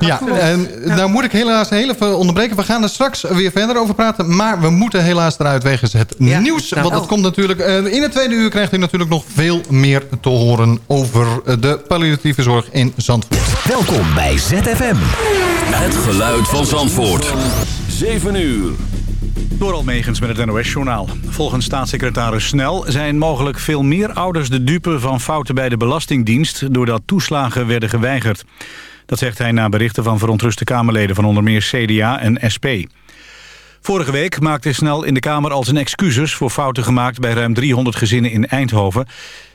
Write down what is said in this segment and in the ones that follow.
Ja, en daar moet ik helaas heel even onderbreken. We gaan er straks weer verder over praten. Maar we moeten helaas eruit wegens het nieuws. Nou, want dat komt natuurlijk... Uh, in het tweede uur krijgt u natuurlijk nog veel meer te horen... over de palliatieve zorg in Zandvoort. Welkom bij ZFM. Het geluid van Zandvoort. 7 uur. Door Almegens met het NOS-journaal. Volgens staatssecretaris Snel zijn mogelijk veel meer ouders de dupe van fouten bij de Belastingdienst... doordat toeslagen werden geweigerd. Dat zegt hij na berichten van verontruste Kamerleden van onder meer CDA en SP. Vorige week maakte Snel in de Kamer al zijn excuses voor fouten gemaakt bij ruim 300 gezinnen in Eindhoven.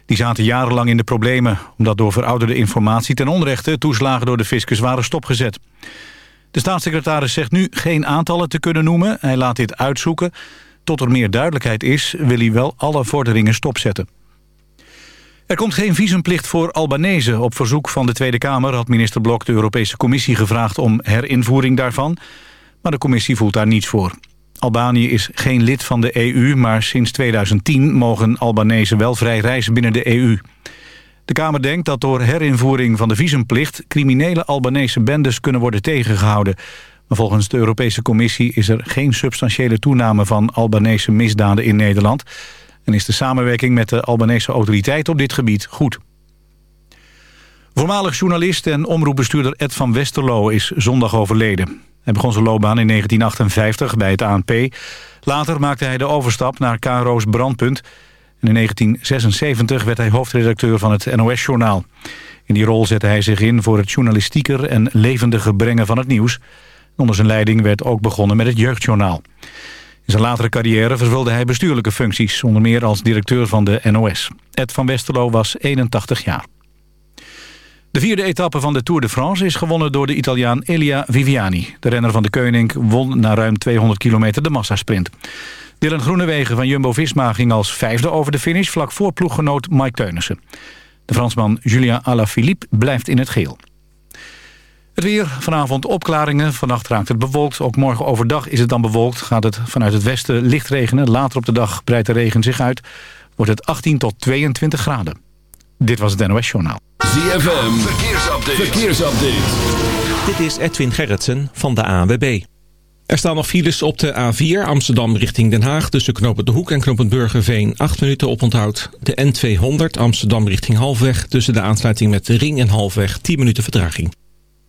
Die zaten jarenlang in de problemen, omdat door verouderde informatie ten onrechte toeslagen door de fiscus waren stopgezet. De staatssecretaris zegt nu geen aantallen te kunnen noemen. Hij laat dit uitzoeken. Tot er meer duidelijkheid is, wil hij wel alle vorderingen stopzetten. Er komt geen visumplicht voor Albanese. Op verzoek van de Tweede Kamer had minister Blok de Europese Commissie gevraagd om herinvoering daarvan. Maar de commissie voelt daar niets voor. Albanië is geen lid van de EU, maar sinds 2010 mogen Albanese wel vrij reizen binnen de EU. De Kamer denkt dat door herinvoering van de visumplicht... criminele Albanese bendes kunnen worden tegengehouden. Maar volgens de Europese Commissie is er geen substantiële toename... van Albanese misdaden in Nederland. En is de samenwerking met de Albanese autoriteiten op dit gebied goed. Voormalig journalist en omroepbestuurder Ed van Westerlo is zondag overleden. Hij begon zijn loopbaan in 1958 bij het ANP. Later maakte hij de overstap naar KRO's Brandpunt... En in 1976 werd hij hoofdredacteur van het NOS-journaal. In die rol zette hij zich in voor het journalistieker en levendige brengen van het nieuws. Onder zijn leiding werd ook begonnen met het jeugdjournaal. In zijn latere carrière vervulde hij bestuurlijke functies... onder meer als directeur van de NOS. Ed van Westerlo was 81 jaar. De vierde etappe van de Tour de France is gewonnen door de Italiaan Elia Viviani. De renner van de Koning won na ruim 200 kilometer de massasprint. Dylan Groenewegen van Jumbo-Visma ging als vijfde over de finish... vlak voor ploeggenoot Mike Teunissen. De Fransman Julien Alaphilippe blijft in het geel. Het weer, vanavond opklaringen. Vannacht raakt het bewolkt. Ook morgen overdag is het dan bewolkt. Gaat het vanuit het westen licht regenen. Later op de dag breidt de regen zich uit. Wordt het 18 tot 22 graden. Dit was het NOS Journaal. ZFM, verkeersupdate. verkeersupdate. Dit is Edwin Gerritsen van de ANWB. Er staan nog files op de A4 Amsterdam richting Den Haag... tussen Knopen de Hoek en Knopen Burgerveen 8 minuten oponthoud. De N200 Amsterdam richting Halfweg... tussen de aansluiting met de Ring en Halfweg 10 minuten vertraging.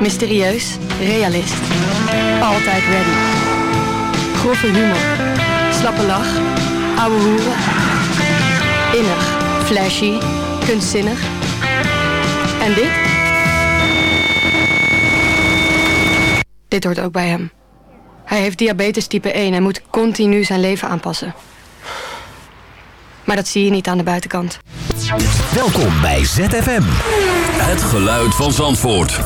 mysterieus, realist. Altijd ready. Grove humor, slappe lach, ouwe hoeren. Innig, flashy, kunstzinnig. En dit? Dit hoort ook bij hem. Hij heeft diabetes type 1 en moet continu zijn leven aanpassen. Maar dat zie je niet aan de buitenkant. Welkom bij ZFM. Het geluid van Zandvoort.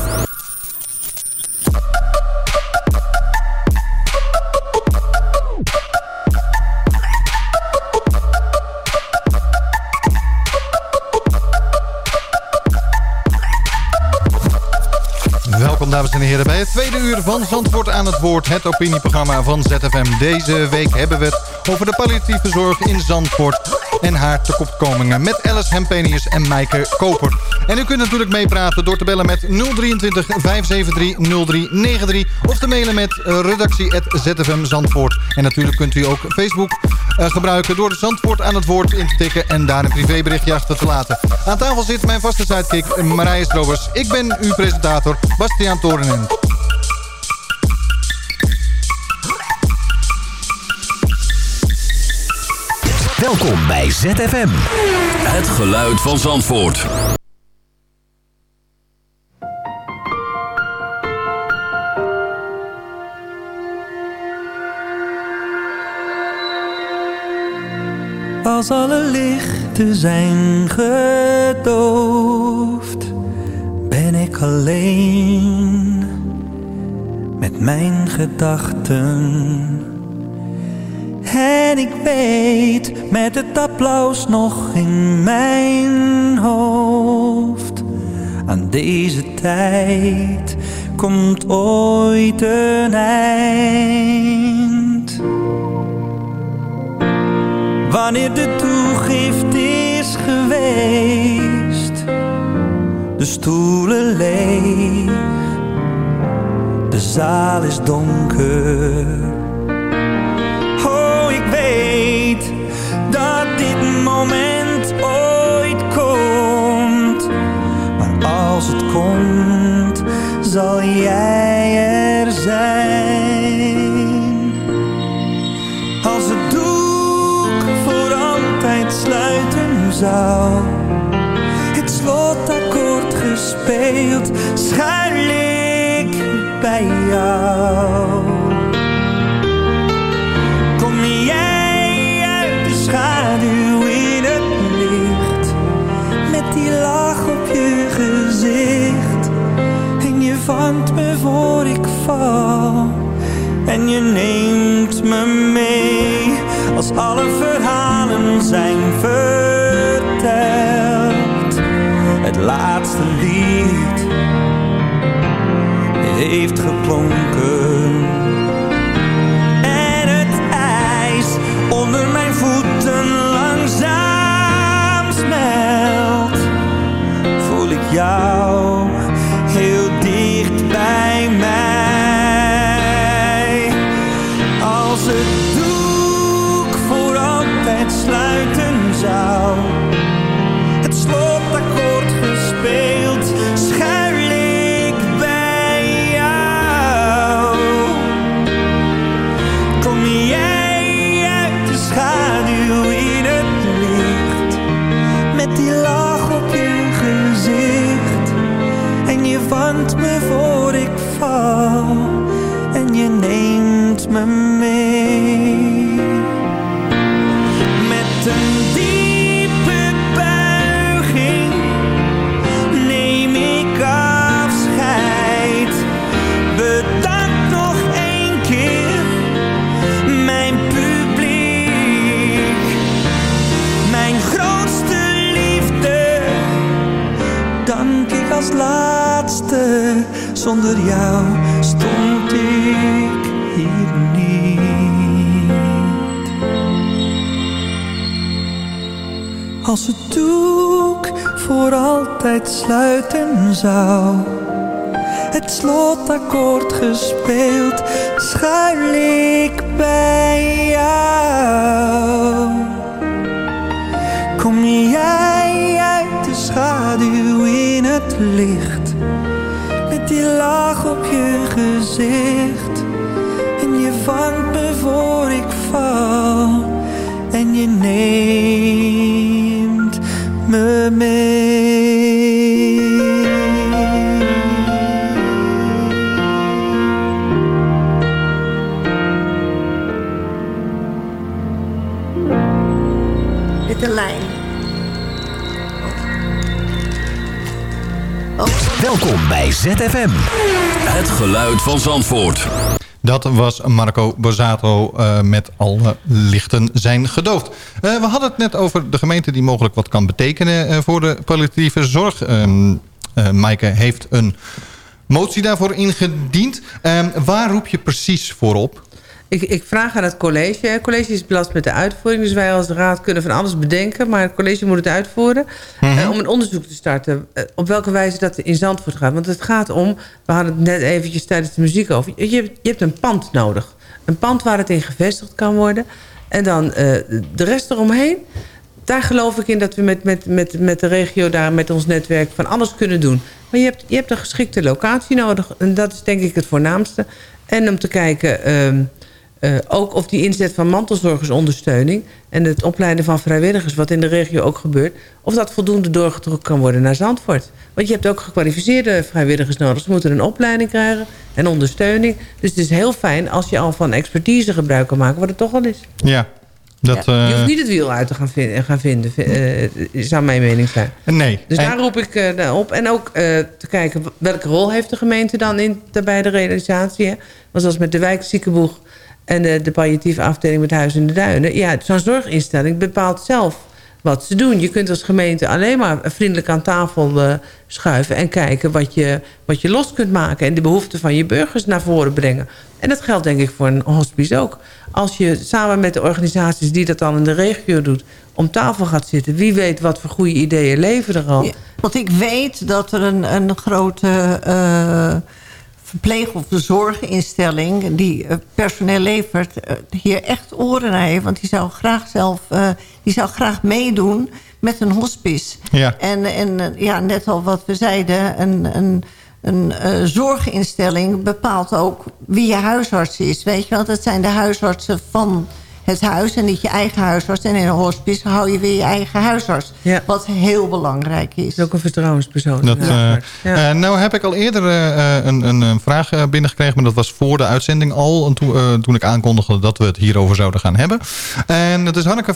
Dames en heren bij het tweede uur van Zandvoort aan het woord. Het opinieprogramma van ZFM. Deze week hebben we het over de palliatieve zorg in Zandvoort en haar tekortkomingen met Alice Hempenius en Maaike Koper. En u kunt natuurlijk meepraten door te bellen met 023 573 0393 of te mailen met redactie.zfm Zandvoort. En natuurlijk kunt u ook Facebook eh, gebruiken door de Zandvoort aan het woord in te tikken en daar een privéberichtje achter te laten. Aan tafel zit mijn vaste sidekick Marije Strobers. Ik ben uw presentator Bastiaan Torenent. Welkom bij ZFM. Het geluid van Zandvoort. Als alle lichten zijn gedoofd, ben ik alleen met mijn gedachten. En ik weet met het applaus nog in mijn hoofd. Aan deze tijd komt ooit een eind. Wanneer de toegift is geweest, de stoelen leeg, de zaal is donker. Moment ooit komt. Maar als het komt, zal jij er zijn. Als het doek voor altijd sluiten zou. Het slotakkoord gespeeld, schuil ik bij jou. Die lach op je gezicht. En je vangt me voor ik val. En je neemt me mee Als alle verhalen zijn verteld. Het laatste lied heeft geklonken. En het ijs onder mijn voeten 要 Als het doek voor altijd sluiten zou. Het slotakkoord gespeeld, schuil ik bij jou. Kom jij uit de schaduw in het licht, met die lach op je gezicht, en je vangt me voor ik val, en je neemt me mee. Met de lijn. Oh. Welkom bij ZFM. Het geluid van Zandvoort. Dat was Marco Borsato uh, met alle lichten zijn gedoofd. Uh, we hadden het net over de gemeente die mogelijk wat kan betekenen uh, voor de palliatieve zorg. Um, Maaike heeft een motie daarvoor ingediend. Um, waar roep je precies voor op? Ik, ik, vraag aan het college. Het college is belast met de uitvoering. Dus wij als raad kunnen van alles bedenken. Maar het college moet het uitvoeren. Mm -hmm. uh, om een onderzoek te starten. Uh, op welke wijze dat in Zandvoort gaat. Want het gaat om... We hadden het net eventjes tijdens de muziek over. Je, je hebt een pand nodig. Een pand waar het in gevestigd kan worden. En dan uh, de rest eromheen. Daar geloof ik in dat we met, met, met, met de regio daar... met ons netwerk van alles kunnen doen. Maar je hebt, je hebt een geschikte locatie nodig. En dat is denk ik het voornaamste. En om te kijken... Uh, uh, ook of die inzet van mantelzorgersondersteuning... en het opleiden van vrijwilligers, wat in de regio ook gebeurt... of dat voldoende doorgetrokken kan worden naar Zandvoort. Want je hebt ook gekwalificeerde vrijwilligers nodig. Ze moeten een opleiding krijgen en ondersteuning. Dus het is heel fijn als je al van expertise gebruik kan maken... wat het toch al is. Ja, dat, ja, je hoeft niet het wiel uit te gaan, vind, gaan vinden, uh, zou mijn mening zijn. Nee. Dus en... daar roep ik uh, op. En ook uh, te kijken, welke rol heeft de gemeente dan in, bij de realisatie? Hè? Want zoals met de wijkziekenboeg en de, de palliatieve afdeling met Huis in de Duinen. Ja, zo'n zorginstelling bepaalt zelf wat ze doen. Je kunt als gemeente alleen maar vriendelijk aan tafel uh, schuiven... en kijken wat je, wat je los kunt maken... en de behoeften van je burgers naar voren brengen. En dat geldt denk ik voor een hospice ook. Als je samen met de organisaties die dat dan in de regio doet... om tafel gaat zitten, wie weet wat voor goede ideeën leven er al. Want ik weet dat er een, een grote... Uh verpleeg- of de zorginstelling die personeel levert... hier echt oren naar heeft. Want die zou graag zelf uh, die zou graag meedoen met een hospice. Ja. En, en ja, net al wat we zeiden... een, een, een uh, zorginstelling bepaalt ook wie je huisarts is. Weet je, want dat zijn de huisartsen van het huis en niet je eigen huisarts. En in een hospice hou je weer je eigen huisarts. Ja. Wat heel belangrijk is. Dat is ook een vertrouwenspersoon. Dat, ja. uh, nou heb ik al eerder uh, een, een, een, vraag binnengekregen. Maar dat was voor de uitzending al. En toen, toen ik aankondigde dat we het hierover zouden gaan hebben. En dat is Hanneke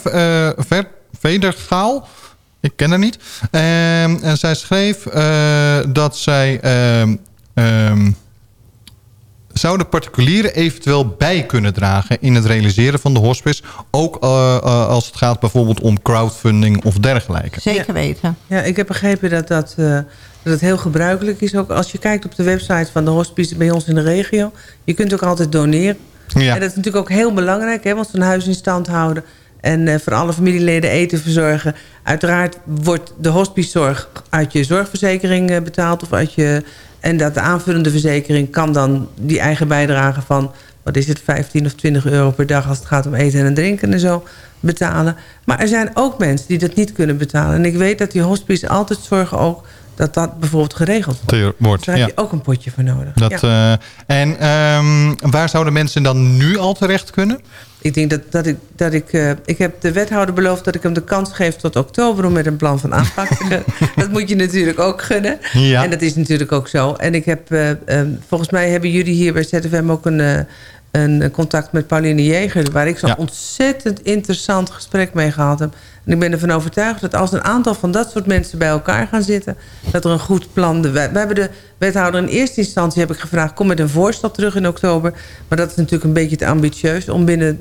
Ver Vedergaal. Ik ken haar niet. en zij schreef dat zij... Um, zouden particulieren eventueel bij kunnen dragen... in het realiseren van de hospice. Ook uh, uh, als het gaat bijvoorbeeld om crowdfunding of dergelijke. Zeker weten. Ja, ja ik heb begrepen dat dat, uh, dat het heel gebruikelijk is. Ook als je kijkt op de website van de hospice bij ons in de regio. Je kunt ook altijd doneren. Ja. En dat is natuurlijk ook heel belangrijk. Hè, want zo'n huis in stand houden... En voor alle familieleden eten verzorgen. Uiteraard wordt de hospicezorg uit je zorgverzekering betaald... of uit je en dat de aanvullende verzekering kan dan die eigen bijdrage van... wat is het, 15 of 20 euro per dag als het gaat om eten en drinken en zo betalen. Maar er zijn ook mensen die dat niet kunnen betalen. En ik weet dat die hospice altijd zorgen ook dat dat bijvoorbeeld geregeld wordt. wordt daar ja. heb je ook een potje voor nodig. Dat, ja. uh, en um, waar zouden mensen dan nu al terecht kunnen? Ik denk dat, dat ik... Dat ik, uh, ik heb de wethouder beloofd dat ik hem de kans geef tot oktober... om met een plan van aanpak Dat moet je natuurlijk ook gunnen. Ja. En dat is natuurlijk ook zo. En ik heb... Uh, um, volgens mij hebben jullie hier bij ZFM ook een... een contact met Pauline Jeger... waar ik zo'n ja. ontzettend interessant gesprek mee gehad heb. En ik ben ervan overtuigd dat als een aantal van dat soort mensen bij elkaar gaan zitten... dat er een goed plan... De, wij hebben de wethouder in eerste instantie heb ik gevraagd... kom met een voorstel terug in oktober. Maar dat is natuurlijk een beetje te ambitieus... om binnen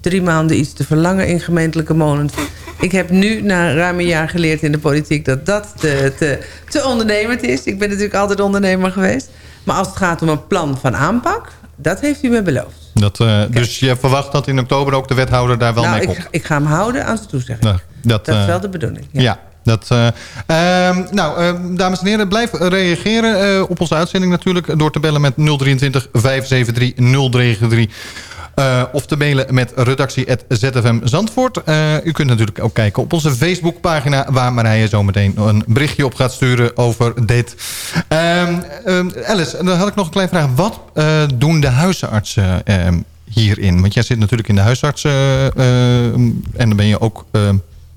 drie maanden iets te verlangen in gemeentelijke molens. Ik heb nu na ruim een jaar geleerd in de politiek... dat dat te, te, te ondernemend is. Ik ben natuurlijk altijd ondernemer geweest. Maar als het gaat om een plan van aanpak... dat heeft u me beloofd. Dat, uh, dus je verwacht dat in oktober ook de wethouder daar wel nou, mee ik, komt? ik ga hem houden aan zijn toezegging. Nou, dat, dat is uh, wel de bedoeling. Ja. ja. Dat, uh, uh, nou, uh, dames en heren, blijf reageren op onze uitzending natuurlijk... door te bellen met 023 573 093... Uh, of te mailen met redactie.zfm Zandvoort. Uh, u kunt natuurlijk ook kijken op onze Facebookpagina... waar Marije zo meteen een berichtje op gaat sturen over dit. Uh, Alice, dan had ik nog een kleine vraag. Wat uh, doen de huisartsen hierin? Want jij zit natuurlijk in de huisartsen... en dan ben je ook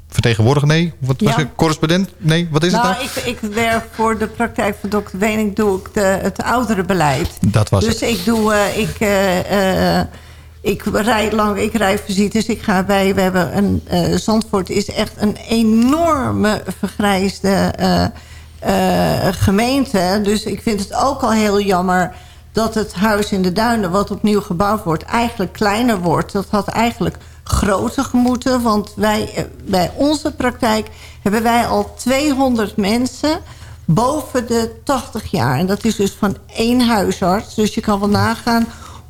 vertegenwoordiger? Nee? Wat was Ja. het? Correspondent? Nee? Wat is nou, het dan? ik, ik werk voor de praktijk van dokter Wening, doe ik de, het ouderenbeleid. Dat was dus het. ik doe, uh, ik, uh, uh, ik rijd lang, ik rijd visites, ik ga bij, we hebben een, uh, Zandvoort is echt een enorme vergrijsde eh, gemeente. Dus ik vind het ook al heel jammer dat het huis in de Duinen... wat opnieuw gebouwd wordt, eigenlijk kleiner wordt. Dat had eigenlijk groter gemoeten. Want wij, eh, bij onze praktijk hebben wij al 200 mensen boven de 80 jaar. En dat is dus van één huisarts. Dus je kan wel nagaan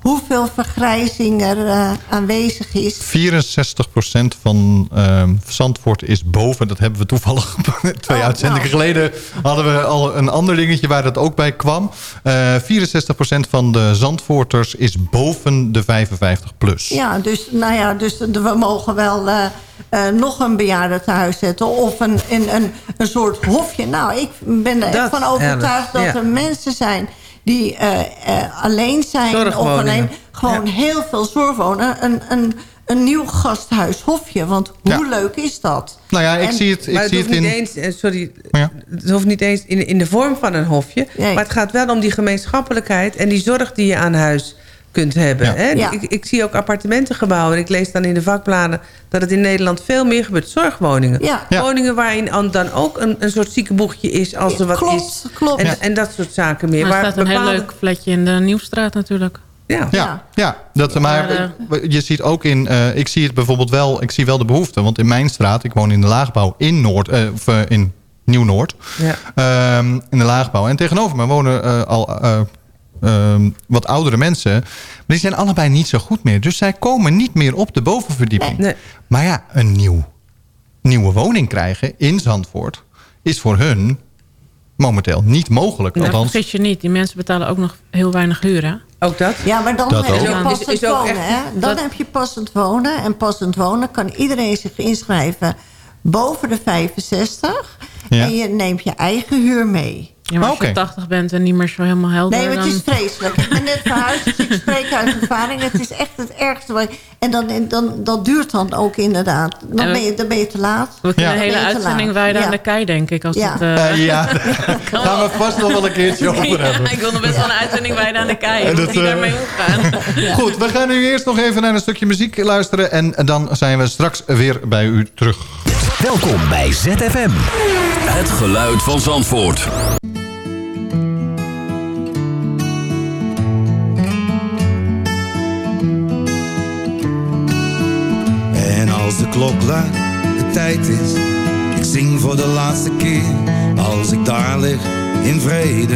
hoeveel vergrijzing er eh, aanwezig is. 64% van ehm, Zandvoort is boven. Dat hebben we toevallig twee Oh, uitzendingen nou. geleden... hadden we al een ander dingetje waar dat ook bij kwam. Eh 64% van de Zandvoorters is boven de 55 plus. Ja, dus, nou ja, dus de- we mogen wel eh, eh, nog een bejaarde thuis zetten. Of een, een, een, een soort hofje. Nou, ik ben er Dat, van overtuigd dat ja. er mensen zijn die eh, eh, alleen zijn. Of alleen gewoon heel veel zorg wonen. Een, een, een nieuw gasthuishofje. Want hoe leuk is dat? Nou ja, ik En- zie het, ik maar het zie hoeft het niet in... eens, eh, sorry, Ja. het hoeft niet eens in, in de vorm van een hofje. Nee. Maar het gaat wel om die gemeenschappelijkheid en die zorg die je aan huis kunt hebben. Ja. Hè? Ja. Ik, ik zie ook appartementengebouwen. En ik lees dan in de vakbladen dat het in Nederland veel meer gebeurt. Zorgwoningen. Ja. Ja. Woningen waarin an- dan ook een, een soort ziekenboegje is als er wat Klopt, is. klopt. En, Ja. en dat soort zaken meer. er waar staat een heel leuk flatje in de Nieuwstraat natuurlijk. Ja. Ja, ja dat, maar Maar, je ziet ook in... eh, ik zie het bijvoorbeeld wel... Ik zie wel de behoefte. Want in mijn straat... Ik woon in de laagbouw in Noord... eh, of eh, in Nieuw-Noord. Ja. Ehm, in de laagbouw. En tegenover me wonen eh, al eh, ehm, wat oudere mensen. Maar die zijn allebei niet zo goed meer. Dus zij komen niet meer op de bovenverdieping. Nee. Maar ja, een nieuw, nieuwe woning krijgen in Zandvoort... is voor hun momenteel niet mogelijk. Nou, Althans, vergis je niet, die mensen betalen ook nog heel weinig huur, hè? Ook dat? Ja, maar dan Dat heb ook. je Is- passend is ook wonen. echt- hè? Dan dat- heb je passend wonen. En passend wonen kan iedereen zich inschrijven boven de 65. Ja. En je neemt je eigen huur mee. Ja, maar als je 80 bent en niet meer zo helemaal helder... Nee, maar het dan... is vreselijk. Ik ben net verhuisd, dus ik spreek uit ervaring. Het is echt het ergste. wat- En dan, en dan, dat duurt dan ook inderdaad. Dan En- ben je, dan ben je te laat. We kunnen Ja. een hele uitzending wijden aan de kei, denk ik. Als Ja. het, eh, eh, ja, daar gaan we vast nog wel een keertje over hebben. ja, ik wil nog best wel een uitzending wijden aan de kei. En Hoe dat, die eh, daarmee omgaan. Goed, we gaan nu eerst nog even naar een stukje muziek luisteren... en dan zijn we straks weer bij u terug. Welkom bij ZFM. Het geluid van Zandvoort. Als de klok luidt, de tijd is, ik zing voor de laatste keer. Als ik daar lig, in vrede,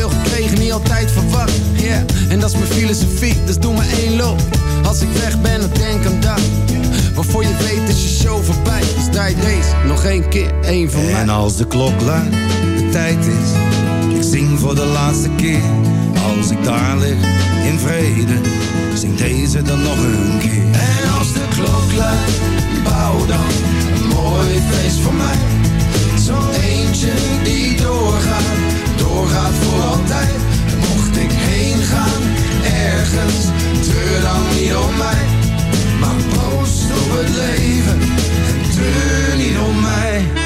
gekregen, niet altijd verwacht. Yeah. En dat is mijn filosofie, dus doe maar één loop. Als ik weg ben, dan denk aan dat. Waarvoor je weet is je show voorbij. Dus draai deze nog één keer, één van mij. En als de klok luidt, de tijd is, ik zing voor de laatste keer. Als ik daar lig, in vrede, zing deze dan nog een keer. En als de klok luidt, bouw dan een mooi feest voor mij. Zo'n eentje die doorgaat, doorgaat voor altijd. Mocht ik heen gaan, ergens, treur dan niet om mij. Maar proost op het leven en treur niet om mij.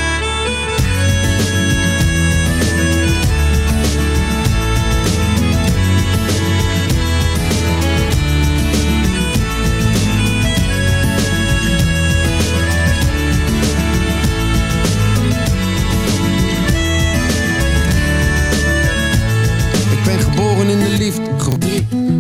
шрифт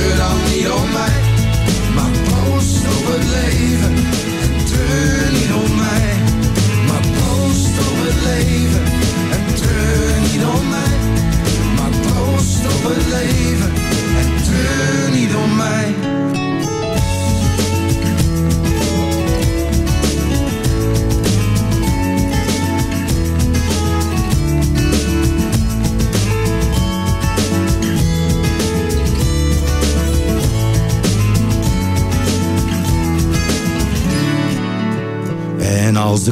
treur dan niet om mij, maar post op het leven.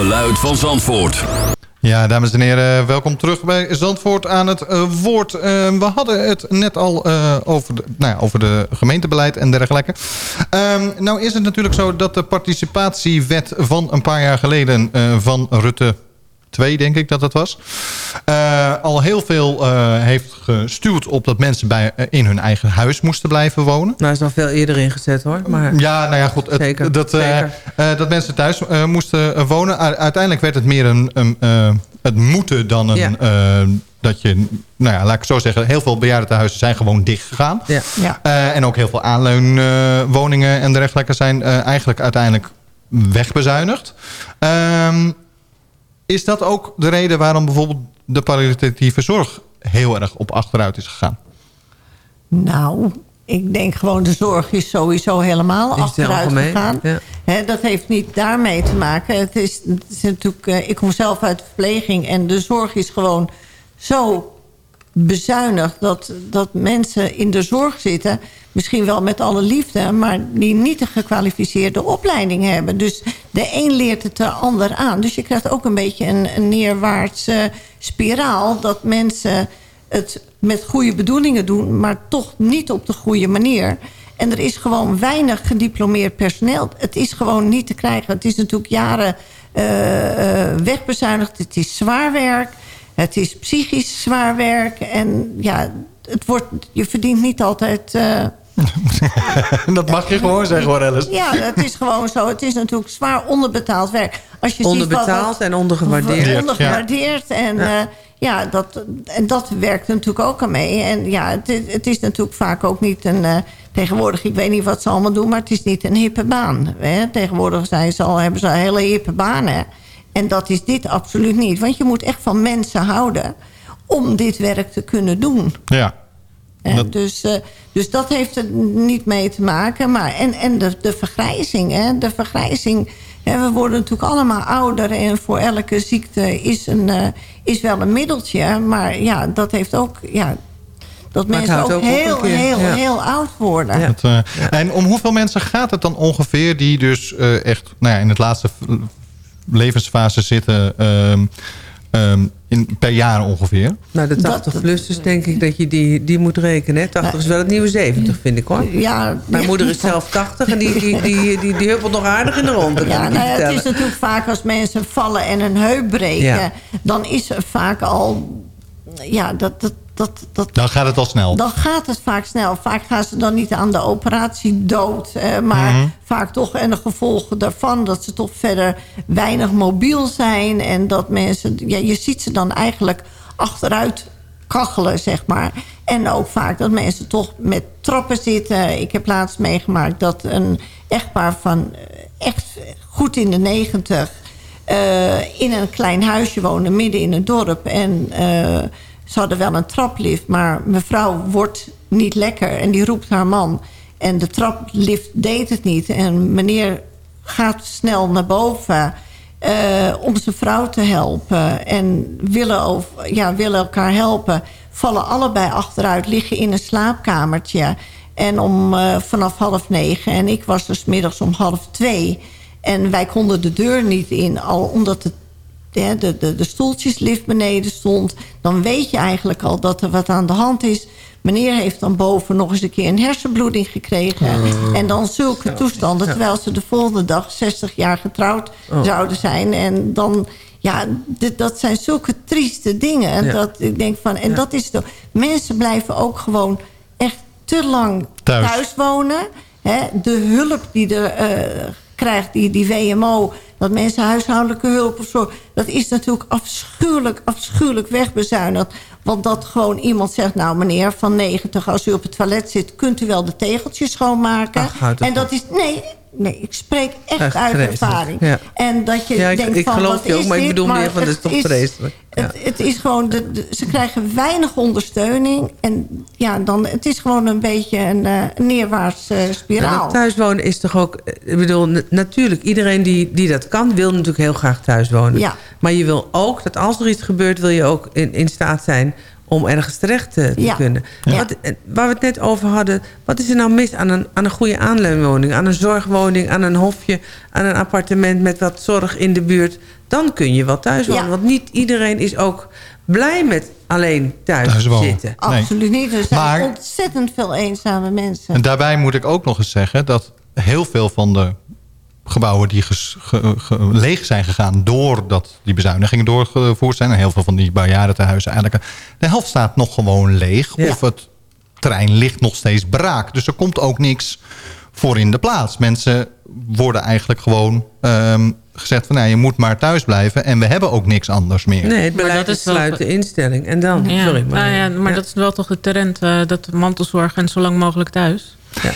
Geluid van Zandvoort. Ja, dames en heren, welkom terug bij Zandvoort aan het eh, woord. Eh, we hadden het net al eh, over, de, nou ja, over de gemeentebeleid en dergelijke. Ehm, nou is het natuurlijk zo dat de participatiewet van een paar jaar geleden van Rutte 2, denk ik dat het was. al heel veel heeft gestuurd op dat mensen bij, in hun eigen huis moesten blijven wonen. Nou, is al veel eerder ingezet hoor. Maar... Ja, nou ja, goed. Het, Zeker, dat, zeker. dat mensen thuis moesten wonen. Uiteindelijk werd het meer een, een, eh, het moeten dan een... Ja. eh, dat je, nou ja, laat ik zo zeggen... heel veel bejaardentehuizen zijn gewoon dicht gegaan. Ja. Ja. Eh, en ook heel veel aanleunwoningen en dergelijke... zijn eh, eigenlijk uiteindelijk wegbezuinigd. Ehm, is dat ook de reden waarom bijvoorbeeld de palliatieve zorg... heel erg op achteruit is gegaan? Nou, ik denk gewoon de zorg is sowieso helemaal achteruit algemeen, gegaan. ja. Hè, dat heeft niet daarmee te maken. Het is, het is natuurlijk, eh, ik kom zelf uit de verpleging en de zorg is gewoon zo bezuinigd dat, dat mensen in de zorg zitten, misschien wel met alle liefde, maar die niet een gekwalificeerde opleiding hebben. Dus de een leert het de ander aan. Dus je krijgt ook een beetje een, een neerwaartse spiraal dat mensen het met goede bedoelingen doen, maar toch niet op de goede manier. En er is gewoon weinig gediplomeerd personeel. Het is gewoon niet te krijgen. Het is natuurlijk jaren eh, wegbezuinigd. Het is zwaar werk. Het is psychisch zwaar werk. En ja, het wordt, je verdient niet altijd... eh, dat mag je gewoon zeggen hoor, Alice. ja, het is gewoon zo. Het is natuurlijk zwaar onderbetaald werk. Als je ziet wat- Onderbetaald wat- en ondergewaardeerd. Ondergewaardeerd. En, Ja. ja. ja, dat, en dat werkt natuurlijk ook aan mee. En ja, het, is- het is natuurlijk vaak ook niet een... eh, tegenwoordig, ik weet niet wat ze allemaal doen... maar het is niet een hippe baan. Hè? Tegenwoordig zijn ze al, hebben ze al hele hippe banen. En dat is dit absoluut niet. Want je moet echt van mensen houden... om dit werk te kunnen doen. Ja. Hè, Dat- Dus, eh, dus dat heeft er niet mee te maken. Maar, en en de, de vergrijzing. Hè, de vergrijzing hè, we worden natuurlijk allemaal ouder. En voor elke ziekte is, een, eh, is wel een middeltje. Maar ja, dat heeft ook... Ja, dat Maar mensen ook, heel, heel, ja. heel oud worden. Het, eh, En om hoeveel mensen gaat het dan ongeveer... die dus eh, echt nou ja, in het laatste levensfase zitten... ehm, ehm, in, per jaar ongeveer? Nou, de 80-plussers denk ik dat je die, die moet rekenen. hè. 80 is wel het nieuwe 70, vind ik hoor. Ja, Mijn moeder is zelf 80 en die, die, die, die, die huppelt nog aardig in de rond. Ja, nou het is natuurlijk vaak als mensen vallen en een heup breken... Ja. dan is er vaak al... Ja, dat, dat, dat, dat, Dan gaat het al snel. dan gaat het vaak snel. Vaak gaan ze dan niet aan de operatie dood. eh, maar Mhm. vaak toch en de gevolgen daarvan... dat ze toch verder weinig mobiel zijn. En dat mensen... Ja, je ziet ze dan eigenlijk achteruit kachelen, zeg maar. En ook vaak dat mensen toch met trappen zitten. Ik heb laatst meegemaakt dat een echtpaar van eh, echt goed in de negentig... eh, in een klein huisje woonde, midden in het dorp. En eh, ze hadden wel een traplift, maar mevrouw wordt niet lekker. En die roept haar man. En de traplift deed het niet. En meneer gaat snel naar boven eh, om zijn vrouw te helpen. En willen, over, ja, willen elkaar helpen. Vallen allebei achteruit, liggen in een slaapkamertje. En om eh, vanaf half negen. En ik was dus middags om half twee. En wij konden de deur niet in, al omdat de, de, de, de stoeltjeslift beneden stond... dan weet je eigenlijk al dat er wat aan de hand is. Meneer heeft dan boven nog eens een keer een hersenbloeding gekregen. Oh. En dan zulke toestanden, terwijl ze de volgende dag 60 jaar getrouwd Oh. zouden zijn. En dan, ja, dit- dat zijn zulke trieste dingen. Ja. Dat ik denk van, en dat is de, mensen blijven ook gewoon echt te lang Thuis. thuis, wonen. Hè, de hulp die er eh, krijgt, die, die WMO... dat mensen huishoudelijke hulp of zo... dat is natuurlijk afschuwelijk, afschuwelijk wegbezuinigd. Want dat gewoon iemand zegt... nou meneer, van 90, als u op het toilet zit... kunt u wel de tegeltjes schoonmaken. Ach, en dat is... Nee, nee, ik spreek echt, Echt uit ervaring. ja. En dat je Ja, ik, denkt ik van, geloof wat je ook, is maar ik bedoel meer van, het is toch vreselijk. Ja. Het, het is gewoon, de, de- ze krijgen weinig ondersteuning. En ja, dan, het is gewoon een beetje een, eh, een neerwaartse Ja, spiraal. thuiswonen is toch ook... eh, Ik bedoel, na- natuurlijk, iedereen die, die dat kan... wil natuurlijk heel graag thuis wonen. Ja. Maar je wil ook dat als er iets gebeurt... wil je ook in, in staat zijn om ergens terecht te, te Ja. kunnen. Ja. Wat, eh, waar we het net over hadden, wat is er nou mis aan een, aan een goede aanleunwoning, aan een zorgwoning, aan een hofje, aan een appartement met wat zorg in de buurt? Dan kun je wel thuis wonen. Ja. Want niet iedereen is ook blij met alleen thuis, zitten. Nee. Absoluut niet. Er zijn Maar- ontzettend veel eenzame mensen. En daarbij moet ik ook nog eens zeggen dat heel veel van de gebouwen die ges- ge- ge- leeg zijn gegaan doordat die bezuinigingen doorgevoerd zijn. En heel veel van die bejaardentehuizen eigenlijk. De helft staat nog gewoon leeg. Ja. Of het terrein ligt nog steeds braak. Dus er komt ook niks voor in de plaats. Mensen worden eigenlijk gewoon ehm, gezegd van nou, je moet maar thuis blijven. En we hebben ook niks anders meer. Nee, het Maar beleid dat is sluit de instelling. En dan, Ja, sorry. Maar, nou ja, maar dat is wel toch de trend, eh, dat de mantelzorg en zo lang mogelijk thuis. Ja,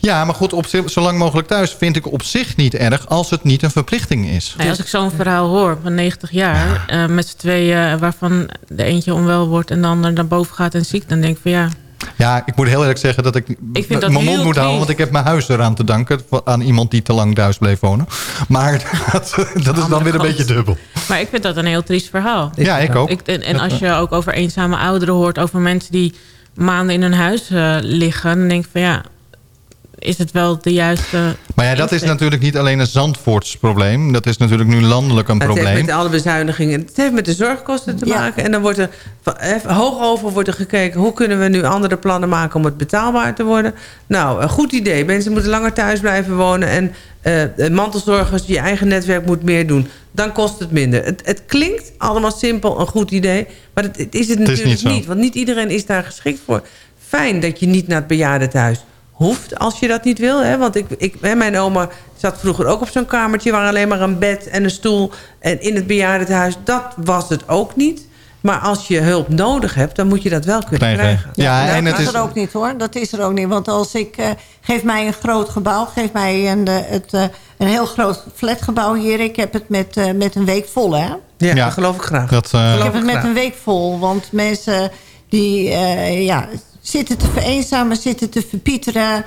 maar goed, op, zo lang mogelijk thuis vind ik op zich niet erg... als het niet een verplichting is. Nee, als ik zo'n verhaal hoor van 90 jaar, eh, met z'n tweeën, waarvan de eentje onwel wordt en de ander naar boven gaat en ziek, dan denk ik van ja, Ja, ik moet heel eerlijk zeggen dat ik, vind mijn dat mond heel moet houden. Want ik heb mijn huis eraan te danken. Aan iemand die te lang thuis bleef wonen. Maar dat, dat is dan weer een beetje dubbel. Maar ik vind dat een heel triest verhaal. Ja, ik ook. en, en als je ook over eenzame ouderen hoort... over mensen die maanden in hun huis eh, liggen... dan denk ik van ja, is het wel de juiste... Maar ja, dat is natuurlijk niet alleen een Zandvoorts probleem. Dat is natuurlijk nu landelijk een Het heeft probleem. met alle bezuinigingen. Het heeft met de zorgkosten te Ja. maken. En dan wordt er eh, hoog over wordt er gekeken... hoe kunnen we nu andere plannen maken om het betaalbaar te worden. Nou, een goed idee. Mensen moeten langer thuis blijven wonen... en eh, de mantelzorgers, je eigen netwerk moet meer doen. Dan kost het minder. Het, het klinkt allemaal simpel, een goed idee... maar het, het is het niet natuurlijk zo. niet, Want niet iedereen is daar geschikt voor. Fijn dat je niet naar het bejaardentehuis hoeft als je dat niet wil. Hè? Want ik, ik, hè, mijn oma zat vroeger ook op zo'n kamertje... waar alleen maar een bed en een stoel en in het bejaardentehuis. Dat was het ook niet. Maar als je hulp nodig hebt, dan moet je dat wel kunnen Krijgen. krijgen. Ja, dat en het is is... er ook niet hoor. Dat is er ook niet. Want als ik... eh, geef mij een groot gebouw. Geef mij een, eh, het, eh, een heel groot flatgebouw hier. Ik heb het met, eh, met een week vol hè. Ja, Ja. dat geloof ik graag. Dat, eh, Ik Geloof heb het met een week vol. Want mensen die eh, ja, zitten te vereenzamen, zitten te verpieteren.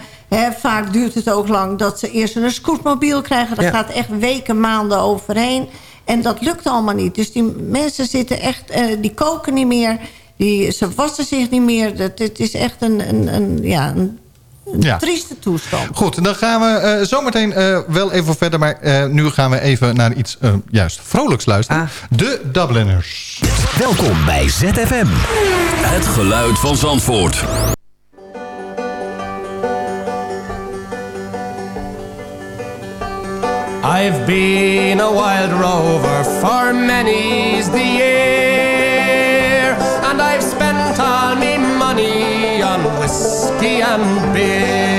Vaak duurt het ook lang dat ze eerst een scootmobiel krijgen. Ja. gaat echt weken, maanden overheen. En dat lukt allemaal niet. Dus die mensen zitten echt, eh, die koken niet meer. Die, ze wassen zich niet meer. Dat, het is echt een, een, een, ja, een Ja. trieste toestand. Goed, dan gaan we eh, zometeen eh, wel even verder. Maar eh, nu gaan we even naar iets juist vrolijks luisteren. Ah. De Dubliners. Welkom bij ZFM. Het geluid van Zandvoort. I've been a wild rover for many's the year, the unbid.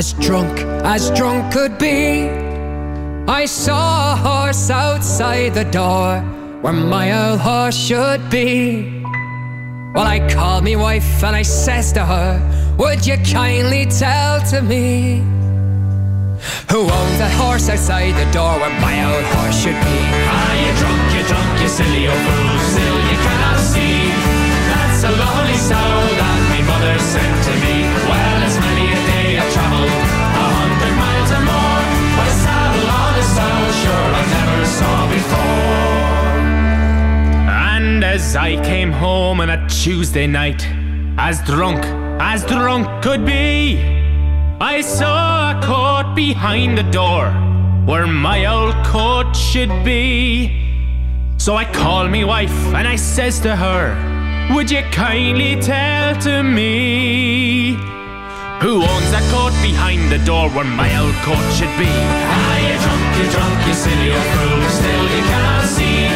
as drunk as drunk could be, I saw a horse outside the door where my old horse should be. Well, I called me wife and I says to her, Would you kindly tell to me who owns that horse outside the door where my old horse should be? Are you drunk, you drunk, you silly old fool? Still you cannot see. That's a lovely soul that my mother sent to me. Well, saw before. And as I came home on a Tuesday night, as drunk as drunk could be, I saw a coat behind the door where my old coat should be. So I called me wife and I says to her, Would you kindly tell to me who owns that coat behind the door where my old coat should be? Are you drunk, you silly old fool? Still you cannot see.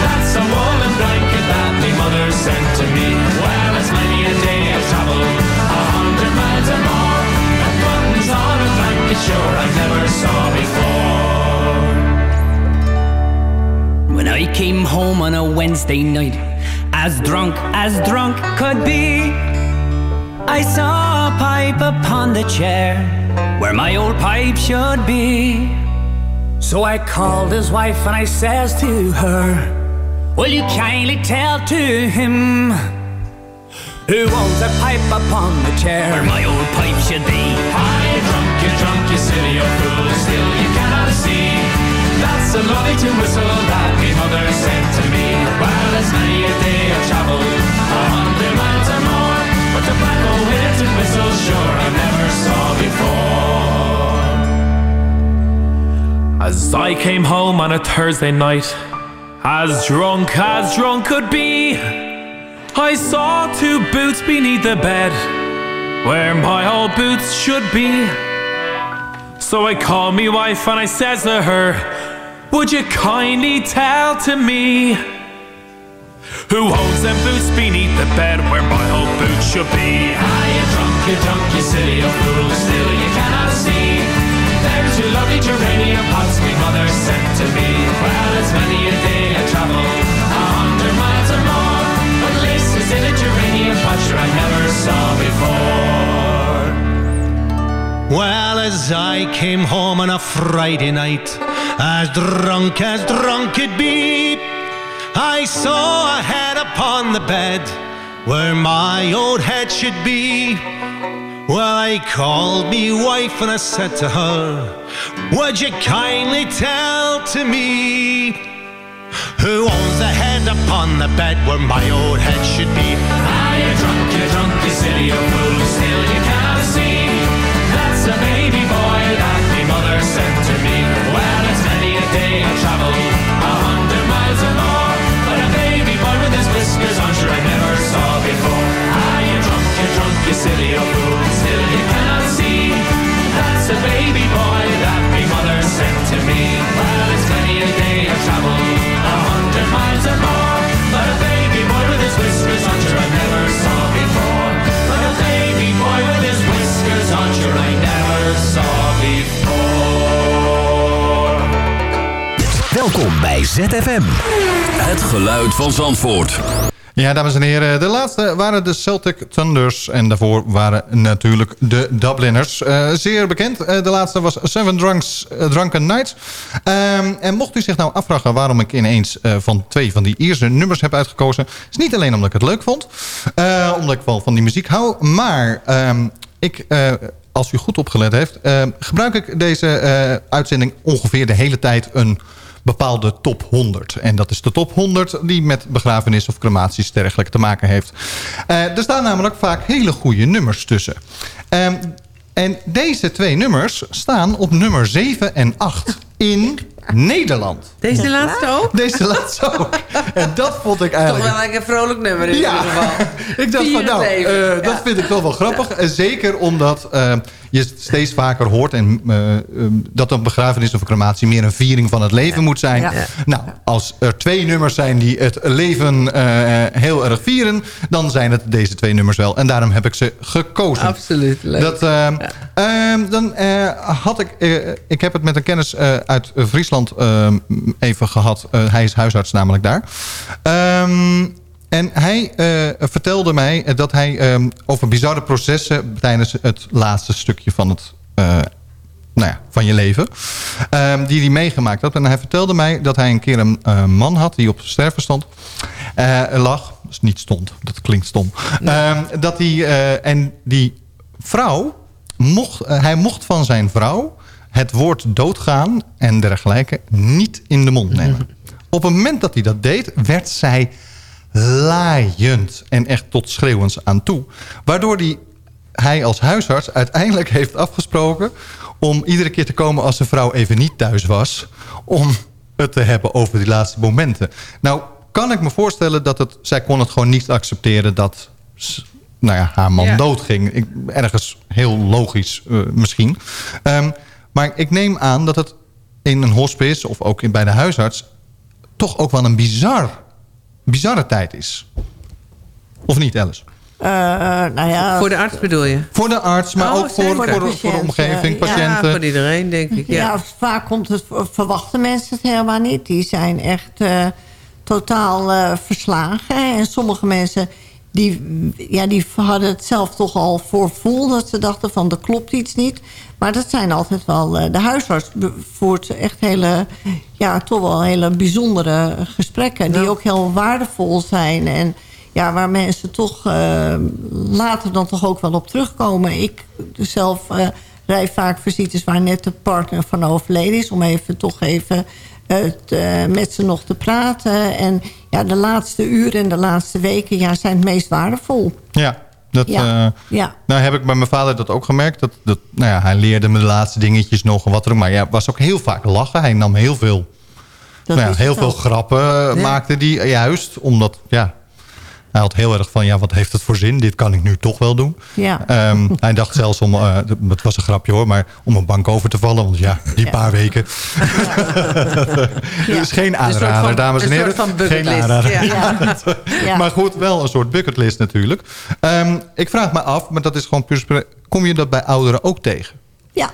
That's a woolen blanket that my mother sent to me. Well, it's many a day I've traveled a hundred miles or more. Buttons on a blanket, sure I never saw before. When I came home on a Wednesday night, as drunk as drunk could be, I saw a pipe upon the chair where my old pipe should be. So I called his wife and I says to her, Will you kindly tell to him who owns a pipe upon the chair where my old pipe should be? Are you drunk, you drunk, you silly old fool? Still you cannot see. That's a lovely to whistle that my mother sent to me. Well, it's many a day I've traveled a hundred miles or more. But the black old winter whistle, sure I never saw before. As I came home on a Thursday night, as drunk as drunk could be, I saw two boots beneath the bed where my old boots should be. So I called me wife and I says to her, Would you kindly tell to me who owns them boots beneath the bed where my old boots should be? Are drunk, you drunk, you silly old fool? Still you cannot see. Two lovely geranium pots my mother sent to me. Well, it's many a day I travel a hundred miles or more. But laces in a geranium pot sure I never saw before. Well, as I came home on a Friday night, as drunk as drunk could be, I saw a head upon the bed where my old head should be. Well, I called me wife and I said to her, Would you kindly tell to me who owns the head upon the bed where my old head should be? Are you drunk, you drunk, you silly old fool? Still you cannot see. That's a baby boy that my mother sent to me. Well, it's many a day I've traveled Welkom bij ZFM. Het geluid van Zandvoort. Ja, dames en heren. De laatste waren de Celtic Thunders. En daarvoor waren natuurlijk de Dubliners. Uh, zeer bekend. Uh, de laatste was Seven Drunks, uh, Drunken Nights. Um, en mocht u zich nou afvragen waarom ik ineens van twee van die Ierse nummers heb uitgekozen. is niet alleen omdat ik het leuk vond. omdat ik wel van die muziek hou. Maar um, ik als u goed opgelet heeft... Uh, gebruik ik deze uh, uitzending ongeveer de hele tijd een bepaalde top 100. En dat is de top 100 die met begrafenis of crematies dergelijke te maken heeft. Uh, er staan namelijk vaak hele goede nummers tussen. Um, en deze twee nummers staan op nummer 7 en 8 in Nederland. Deze laatste ook? Deze laatste ook. En dat vond ik eigenlijk... Toch wel een vrolijk nummer in ja. ieder geval. ik dacht van nou, uh, ja. dat vind ik toch wel grappig. Ja. Zeker omdat uh, je steeds vaker hoort... En, uh, dat een begrafenis of een crematie meer een viering van het leven moet zijn. Nou, als er twee nummers zijn die het leven heel erg vieren... dan zijn het deze twee nummers wel. En daarom heb ik ze gekozen. Absoluut, leuk. Dat, dan had ik... ik heb het met een kennis uit Friesland even gehad. hij is huisarts namelijk daar. Um, en hij uh, vertelde mij dat hij um, over bizarre processen... tijdens het laatste stukje van, het, uh, nou ja, van je leven... Um, die hij meegemaakt had. En hij vertelde mij dat hij een keer een uh, man had... die op sterven stond, lag. Dus niet stond, dat klinkt stom. Nee. Um, dat hij, en die vrouw... Mocht, hij mocht van zijn vrouw het woord doodgaan en dergelijke niet in de mond nemen. Op het moment dat hij dat deed, werd zij laaiend en echt tot schreeuwens aan toe. Waardoor die, hij als huisarts uiteindelijk heeft afgesproken... om iedere keer te komen als zijn vrouw even niet thuis was... om het te hebben over die laatste momenten. Nou, kan ik me voorstellen dat het... zij kon het gewoon niet accepteren dat nou ja, haar man ja. doodging. Ik, ergens heel logisch uh, misschien. Um, maar ik neem aan dat het in een hospice of ook in, bij de huisarts... toch ook wel een bizar bizarre tijd is. Of niet, Alice? Uh, nou ja, voor de arts bedoel je? Voor de arts, maar oh, ook voor, voor, de, voor, de, voor, de, omgeving, patiënten. Ja, voor iedereen, denk ik. Ja. ja, vaak komt het, verwachten mensen het helemaal niet. Die zijn echt uh, totaal uh, verslagen. En sommige mensen die, ja, die hadden het zelf toch al voorvoel... dat ze dachten van, er klopt iets niet. Maar dat zijn altijd wel... Uh, de huisarts voert echt hele... ja, toch wel hele bijzondere gesprekken... die ook heel waardevol zijn... en ja, waar mensen toch uh, later dan toch ook wel op terugkomen. Ik zelf uh, rij vaak visites waar net de partner van overleden is... om even toch even het, uh, met ze nog te praten. En ja, de laatste uren en de laatste weken ja, zijn het meest waardevol. Ja, dat, ja. Uh, ja. Nou heb ik bij mijn vader dat ook gemerkt. Dat, dat, nou ja, hij leerde me de laatste dingetjes nog en wat er ook. Maar ja, was ook heel vaak lachen. Hij nam heel veel, nou ja, heel veel grappen ja. maakte die juist. Omdat, ja, hij had heel erg van, ja, wat heeft het voor zin? Dit kan ik nu toch wel doen. Ja. Um, hij dacht zelfs om, uh, het was een grapje hoor, maar om een bank over te vallen. Want ja, die ja. paar weken. ja. is geen aanrader, van, dames en heren. geen aanrader. Maar goed, wel een soort bucketlist natuurlijk. Um, ik vraag me af, maar dat is gewoon puur... Kom je dat bij ouderen ook tegen? Ja,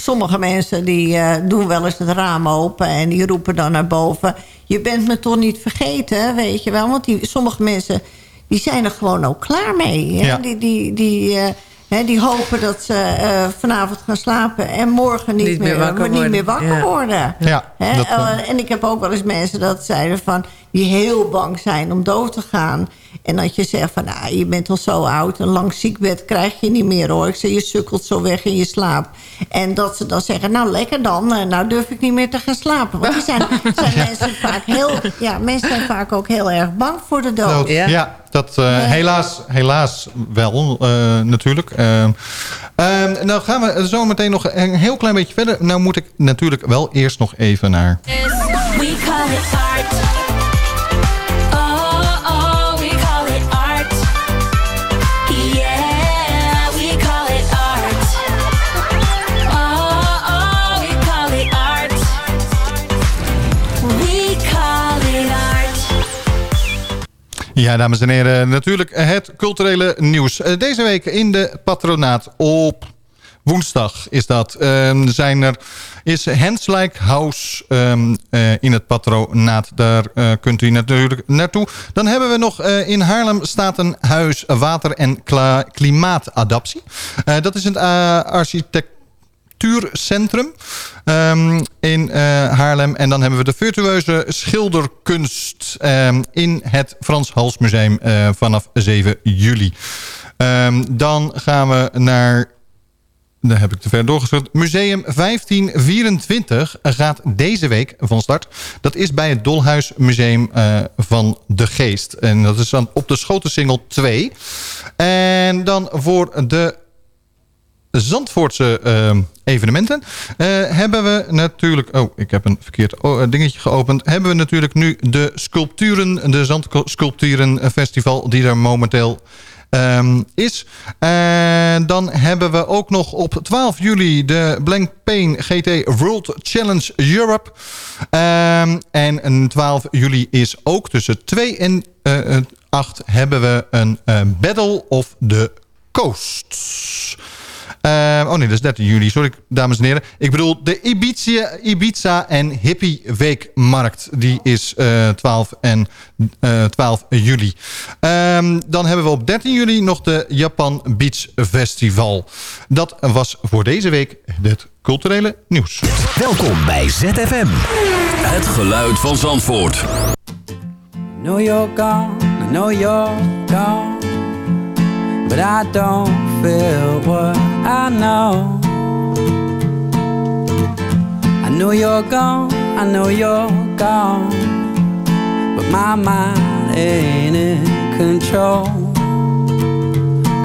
sommige mensen die uh, doen wel eens het raam open... en die roepen dan naar boven... je bent me toch niet vergeten, weet je wel. Want die, sommige mensen die zijn er gewoon ook klaar mee. Ja. Die, die, die, uh, hè, die hopen dat ze uh, vanavond gaan slapen... en morgen niet, niet meer, meer, wakker, niet meer wakker ja. worden. Ja, hè? Dat, uh, en ik heb ook wel eens mensen dat zeiden van... die heel bang zijn om dood te gaan... En dat je zegt van, nou, je bent al zo oud. Een lang ziekbed krijg je niet meer hoor. Ik zeg, je sukkelt zo weg in je slaap. En dat ze dan zeggen, nou lekker dan. Nou durf ik niet meer te gaan slapen. Want die zijn, zijn mensen vaak heel... Ja, mensen zijn vaak ook heel erg bang voor de dood. dood ja. ja. dat uh, ja. helaas, helaas wel uh, natuurlijk. Uh, nou gaan we zo meteen nog een heel klein beetje verder. Nou moet ik natuurlijk wel eerst nog even naar... We call it art. Ja, dames en heren, natuurlijk het culturele nieuws. Deze week in de patronaat op woensdag is dat. Ehm, zijn er, is Henslijk House ehm, eh, in het patronaat. Daar eh, kunt u natuurlijk naartoe. Dan hebben we nog eh, in Haarlem staat een huis water- en klimaatadaptie. Eh, dat is een architectuurcentrum ehm, in eh, Haarlem. En dan hebben we de virtueuze schilderkunst ehm, in het Frans Hals Museum eh, vanaf 7 juli. Ehm, dan gaan we naar daar heb ik te ver doorgeschreven. Museum 1524 gaat deze week van start. Dat is bij het Dolhuismuseum uh, van de Geest. En dat is dan op de Schotensingel 2. En dan voor de Zandvoortse uh, evenementen uh, hebben we natuurlijk... Oh, ik heb een verkeerd dingetje geopend. Hebben we natuurlijk nu de sculpturen, de Zandsculpturen Festival... die er momenteel um, is. En dan hebben we ook nog op 12 juli de Blank Pain GT World Challenge Europe. Um, en 12 juli is ook tussen 2 en uh, 8 hebben we een Battle of the Coasts. Uh, oh nee, dat is 13 juli. Sorry, dames en heren. Ik bedoel, de Ibiza, Ibiza en Hippie Weekmarkt. Die is uh, 12, en, uh, 12 juli. Um, dan hebben we op 13 juli nog de Japan Beach Festival. Dat was voor deze week het culturele nieuws. Welkom bij ZFM. Het geluid van Zandvoort. Gone, you're gone. But I don't feel what I know. I know you're gone, I know you're gone. But my mind ain't in control.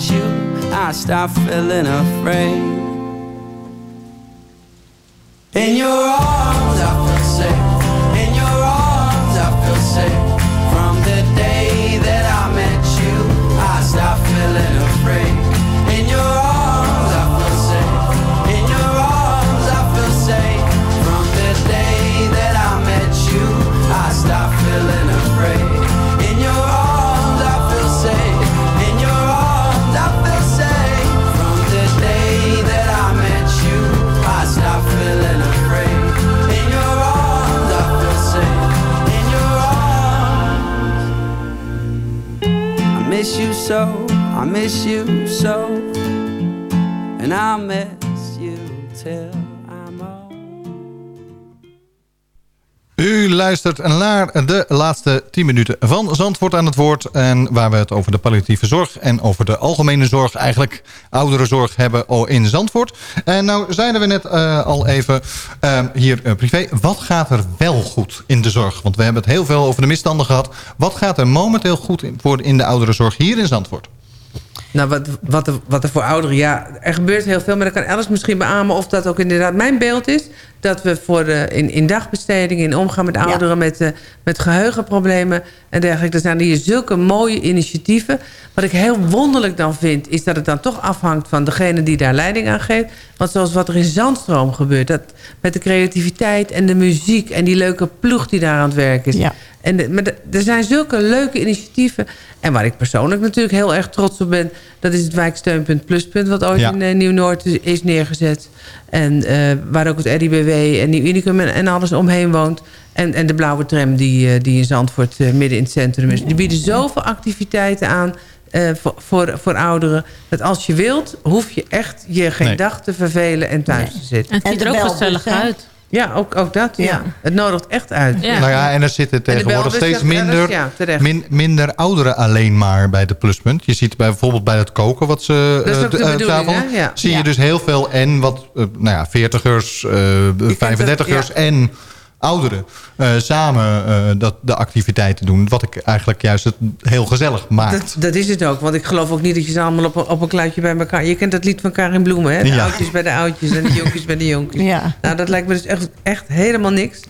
You, I stopped feeling afraid. In your U luistert naar de laatste 10 minuten van Zandvoort aan het woord. En waar we het over de palliatieve zorg en over de algemene zorg, eigenlijk ouderenzorg hebben oh, in Zandvoort. En nou zeiden we net eh, al even eh, hier eh, privé, wat gaat er wel goed in de zorg? Want we hebben het heel veel over de misstanden gehad. Wat gaat er momenteel goed voor in de ouderenzorg hier in Zandvoort? Nou, wat, wat, er, wat er voor ouderen... Ja, er gebeurt heel veel, maar dan kan Alice misschien beamen... of dat ook inderdaad mijn beeld is... dat we voor de, in, in dagbesteding, in omgaan met ouderen... Met, uh, met geheugenproblemen en dergelijke... er zijn hier zulke mooie initiatieven. Wat ik heel wonderlijk dan vind... is dat het dan toch afhangt van degene die daar leiding aan geeft. Want zoals wat er in Zandstroom gebeurt... Dat, met de creativiteit en de muziek... en die leuke ploeg die daar aan het werk is... Ja. En de, maar de, er zijn zulke leuke initiatieven. En waar ik persoonlijk natuurlijk heel erg trots op ben... dat is het wijksteunpunt Pluspunt... wat ooit Ja. in uh, Nieuw-Noord is, is neergezet. En uh, waar ook het RIBW en Nieuw Unicum en, en alles omheen woont. En, en de blauwe tram die, uh, die in Zandvoort uh, midden in het centrum is. Die bieden zoveel activiteiten aan... Uh, voor, voor, voor, ouderen. Dat als je wilt, hoef je echt je geen Nee. dag te vervelen en thuis te zitten. En het ziet er ook gezellig uit. Ja, ook, ook dat. Ja. Het nodigt echt uit. Ja. Nou ja, en er zitten tegenwoordig steeds minder, ja, min- minder ouderen alleen maar bij de pluspunt. Je ziet bij, bijvoorbeeld bij het koken wat ze eh, bedoeling, tafel- zie je dus heel veel en wat eh, nou ja, 40ers, eh 35ers ja. en ouderen eh, samen eh, dat, de activiteiten doen. Wat ik eigenlijk juist het heel gezellig maakt. Dat, dat is het ook, want ik geloof ook niet dat je ze allemaal op, een- op een kluitje bij elkaar... Je kent dat lied van Karin Bloemen, hè? De Ja. oudjes bij de oudjes en de jonkies bij de jonkies. Ja. Nou, dat lijkt me dus echt, echt helemaal niks.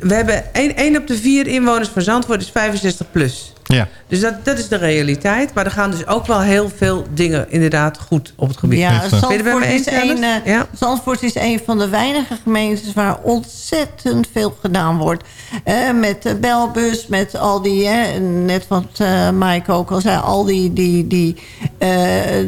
We hebben 1 op de 4 inwoners van Zandvoort is 65 plus. Ja. Dus dat, dat is de realiteit. Maar er gaan dus ook wel heel veel dingen inderdaad goed op het gebied. Ja, Zandvoort is, een, eh, Ja. Zandvoort is een van de weinige gemeentes waar ontzettend veel gedaan wordt. Eh, met de belbus, met al die, hè, net wat eh Mike ook al zei, al die, die, die eh, eh,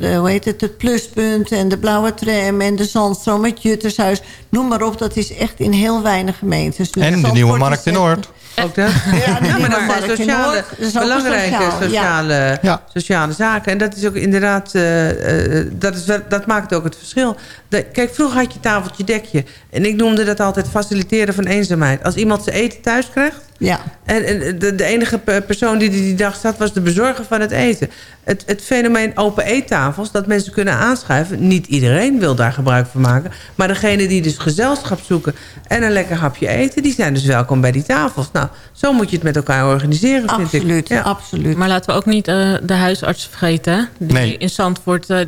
de- hoe heet het, het pluspunt en de blauwe tram en de zandstroom, het Juttershuis. Noem maar op, dat is echt in heel weinig gemeentes. Dus En de Nieuwe Markt in echt- Noord. Ook dat? Ja, maar dat zijn sociale. Dat belangrijke sociaal, sociale, Ja. sociale zaken. En dat is ook inderdaad, eh, eh, dat, is dat maakt ook het verschil. De- kijk, vroeger had je tafeltje, dekje. En ik noemde dat altijd faciliteren van eenzaamheid. Als iemand zijn eten thuis krijgt... Ja. En, en de, de enige pe- persoon die die dag zat was de bezorger van het eten. Het, het fenomeen open eettafels, dat mensen kunnen aanschuiven. Niet iedereen wil daar gebruik van maken. Maar degene die dus gezelschap zoeken en een lekker hapje eten... die zijn dus welkom bij die tafels. Nou, zo moet je het met elkaar organiseren, vind ik. Absoluut, Ja. absoluut. Maar laten we ook niet eh, de huisarts vergeten. hè? Die Nee. In Zandvoort, eh,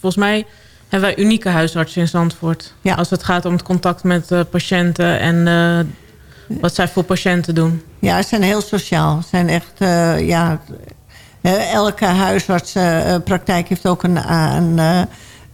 volgens mij hebben wij unieke huisartsen in Zandvoort. Ja. Als het gaat om het contact met eh, patiënten en eh, wat zij voor patiënten doen. Ja, ze zijn heel sociaal. Ze zijn echt, eh, ja... eh, elke huisartsenpraktijk heeft ook een, een, eh,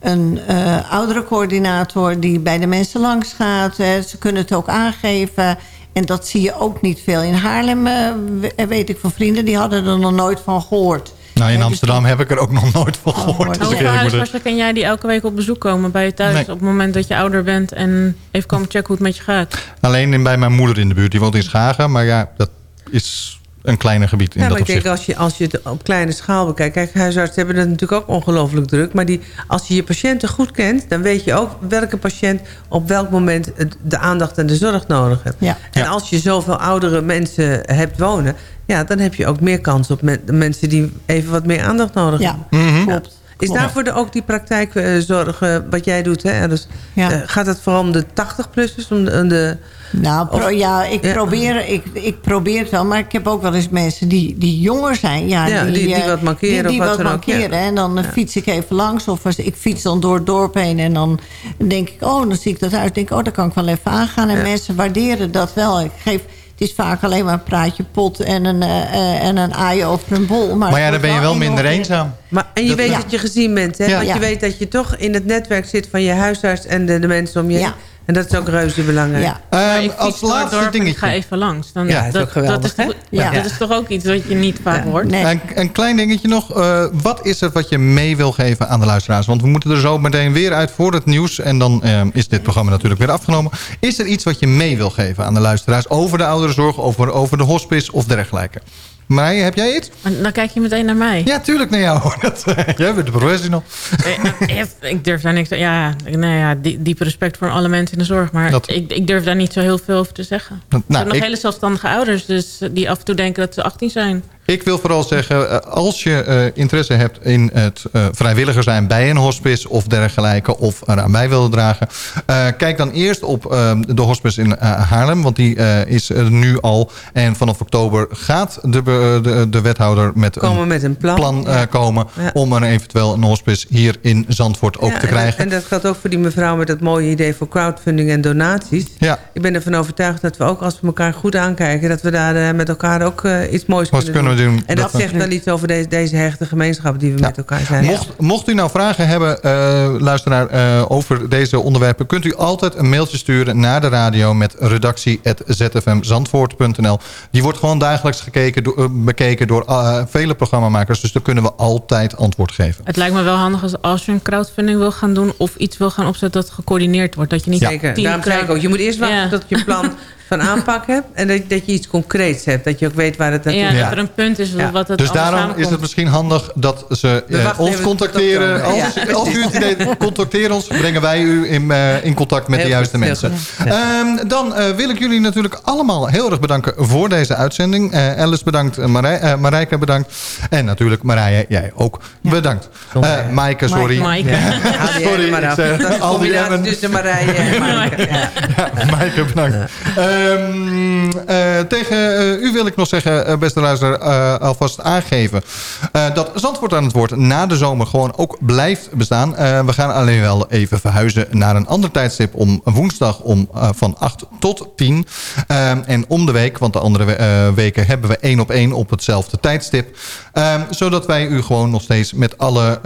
een eh, ouderencoördinator... die bij de mensen langs gaat. Eh, ze kunnen het ook aangeven. En dat zie je ook niet veel. In Haarlem eh, we- weet ik van vrienden... die hadden er nog nooit van gehoord. Nou, in dus Amsterdam heb ik er ook nog nooit van gehoord. hoor. als ik ken jij die elke week op bezoek komen bij je thuis... Nee. op het moment dat je ouder bent en even komen checken hoe het met je gaat? Alleen bij mijn moeder in de buurt. Die woont in Schagen. Maar ja, dat is een kleiner gebied in Ja, dat maar ik denk als je, als je het op kleine schaal bekijkt... Kijk, huisartsen hebben het natuurlijk ook ongelooflijk druk. Maar die, als je je patiënten goed kent... dan weet je ook welke patiënt op welk moment de aandacht en de zorg nodig heeft. Ja. En Ja. als je zoveel oudere mensen hebt wonen... ja, dan heb je ook meer kans op men- mensen die even wat meer aandacht nodig Ja, hebben. Mhm. klopt. Is klopt. daarvoor de, ook die praktijkzorg eh, wat jij doet? Hè? Dus, Ja. eh, gaat het vooral om de 80-plussers? Om de, om de, Nou, pro- Of- ja, ik, Ja. Probeer, ik, ik probeer het wel. Maar ik heb ook wel eens mensen die, die jonger zijn. Ja, Ja, die- die eh, wat mankeren Die, die of wat wat dan ook. En dan fiets ik even langs. Of als, ik fiets dan door het dorp heen. En dan denk ik, oh, dan zie ik dat uit. denk ik, oh, daar kan ik wel even aangaan. En mensen waarderen dat wel. Ik geef... Is vaak alleen maar een praatje pot en een, eh, eh, en een aai over een bol. Maar, Maar ja, dan ben je wel minder eenzaam. Maar, en je Dat- weet Ja. dat je gezien bent, hè? Ja. Want Ja. je weet dat je toch in het netwerk zit van je huisarts en de, de mensen om je heen. En dat is ook reuze belangrijk. Ja. Ik als laatste en ik dingetje. ga even langs. Dan, Ja, dat is ook geweldig, dat, is toch? Ja. dat is toch ook iets wat je niet vaak hoort? Nee. Een, een klein dingetje nog. Eh, wat is het wat je mee wil geven aan de luisteraars? Want we moeten er zo meteen weer uit voor het nieuws. En dan eh, is dit programma natuurlijk weer afgenomen. Is er iets wat je mee wil geven aan de luisteraars... over de ouderenzorg, over, over de hospice of dergelijke? Marije, heb jij iets? Dan kijk je meteen naar mij. Ja, tuurlijk naar jou. Dat, eh, jij bent de professional. Eh, Ik durf daar niks... Ja, nou ja, die- diep respect voor alle mensen in de zorg. Maar Dat- ik, ik durf daar niet zo heel veel over te zeggen. Nou, er zijn nog ik- hele zelfstandige ouders. Dus eh, die af en toe denken dat ze 18 zijn. Ik wil vooral zeggen, eh, als je eh, interesse hebt in het eh, vrijwilliger zijn bij een hospice of dergelijke, of eraan bij willen dragen, kijk dan eerst op eh, de hospice in Haarlem, want die is er nu al. En vanaf oktober gaat de, de, de wethouder met Komen een met een plan. komen Ja. om er eventueel een hospice hier in Zandvoort ook Ja, te en- krijgen. En, dat geldt ook voor die mevrouw met dat mooie idee voor crowdfunding en donaties. Ja. Ik ben ervan overtuigd dat we ook als we elkaar goed aankijken... dat we daar met elkaar ook iets moois Wat kunnen, kunnen we doen. En dat, Dat- zegt wel iets over deze, deze hechte gemeenschap die we met elkaar zijn. Mocht, mocht u nou vragen hebben, eh, luisteraar, eh, over deze onderwerpen... kunt u altijd een mailtje sturen naar de radio met redactie.zfmzandvoort.nl. Die wordt gewoon dagelijks gekeken, door- eh, bekeken door eh, vele programmamakers. Dus daar kunnen we altijd antwoord geven. Het lijkt me wel handig als, als je een crowdfunding wil gaan doen... of iets wil gaan opzetten dat gecoördineerd wordt. Dat je niet Zeker, tien daarom zei ik ook. Je moet eerst wachten Ja. tot je plan van aanpak hebt... en dat, dat je iets concreets hebt. Dat je ook weet waar het naartoe Ja, gaat. dat er een punt is Ja. wat het Dus daarom is het misschien handig dat ze eh, ons contacteren. Als, Ja, als u het idee contacteer ons, brengen wij u in, eh, in contact met Heel de juiste goed, mensen. Ehm, dan eh, wil ik jullie natuurlijk allemaal heel erg bedanken voor deze uitzending. Eh Alice bedankt, Marij, eh, Marijke bedankt. En natuurlijk Marije, jij ook bedankt. Maaike, sorry. Maaike. Sorry, ik al die combinatie tussen Marije en Maaike. Ja. Ja, Maaike, bedankt. Ehm, eh, tegen eh, u wil ik nog zeggen, eh, beste luisteraar, eh, alvast aangeven... dat Zandvoort aan het woord na de zomer gewoon ook blijft bestaan. We gaan alleen wel even verhuizen naar een ander tijdstip... om woensdag om, van 8 tot 10. Ehm, en om de week, want de andere we- weken hebben we één op één op hetzelfde tijdstip. Ehm, zodat wij u gewoon nog steeds met alle...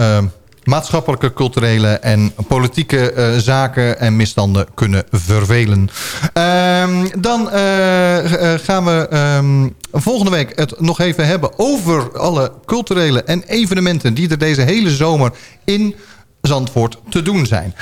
maatschappelijke, culturele en politieke eh, zaken en misstanden kunnen vervelen. Ehm, dan eh, eh, gaan we ehm, volgende week het nog even hebben over alle culturele en evenementen die er deze hele zomer in Zandvoort te doen zijn.